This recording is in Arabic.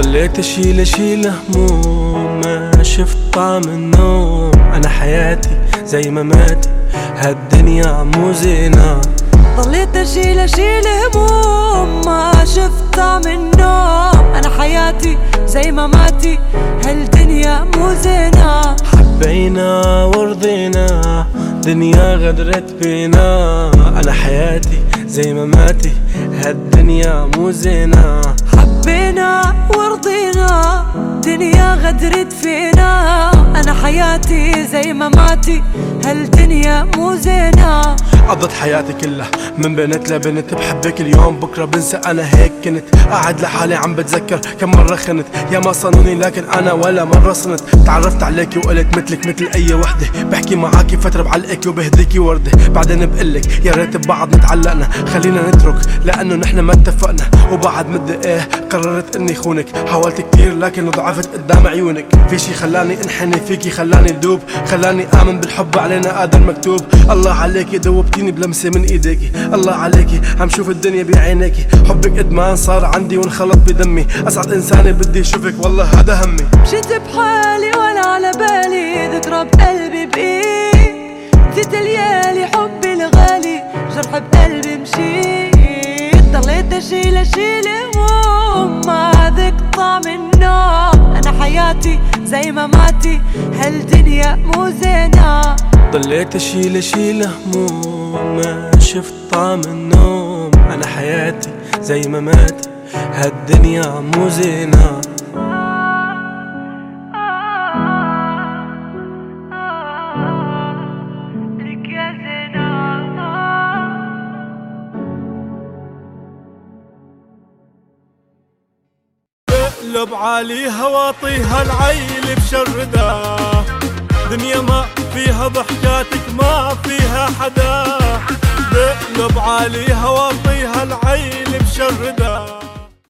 ضليت أشيل أشيل هموم ما شفت طعم النوم. أنا حياتي زي مماتي هالدنيا مو زينة. ضليت أشيل أشيل هموم ما شفت طعم النوم. أنا حياتي زي مماتي هالدنيا مو زينة. حبينا ورضينا دنيا غدرت بينا. أنا حياتي زي مماتي هالدنيا مو زينة. حبينا ورضينا دنيا غدرت فينا. أنا حياتي زي مماتي هالدنيا مو زينة. قضت حياتي كلها من بنت لبنت بحبك اليوم بكرة بنسى. أنا هيك كنت قاعد لحالي عم بتذكر كم مرة خنت. يا ما صنوني لكن أنا ولا مرة صنت. تعرفت عليكي وقلت مثلك مثل أي وحدة. بحكي معاكي فترة بعلقك وبهديكي وردة. بعدين بقلك يا ريت ببعض نتعلقنا. خلينا نترك لأنه نحن ما اتفقنا. وبعد مدة إيه قررت إني خونك. حاولت كتير لكن ضعفت قدام عيونك. في شي خلاني انحني فيكي خلاني ندوب. خلاني آمن بالحب علينا قادر مكتوب. الله عليكي دوبتيني بلمسة من إيديكي. الله عليكي عم شوف الدنيا بعينيكي. حبك إدمان صار عندي وانخلط بدمي. أسعد إنساني بدي اشوفك والله هذا همي. مشيت بحالي ولا على بالي. ذكرى بقلبي بإيد نسيت الليالي اشيل اشيل هموم ما ذقت طعم النوم. أنا حياتي زي مماتي هالدنيا مو زينة. ضليت أشيل أشيل هموم ما شفت طعم النوم. أنا حياتي زي مماتي هالدنيا مو زينة. اقلب عليها واعطيها العيل بشردة. دنيا ما فيها ضحكاتك ما فيها حدا. بقلب عليها واعطيها العيل بشردة.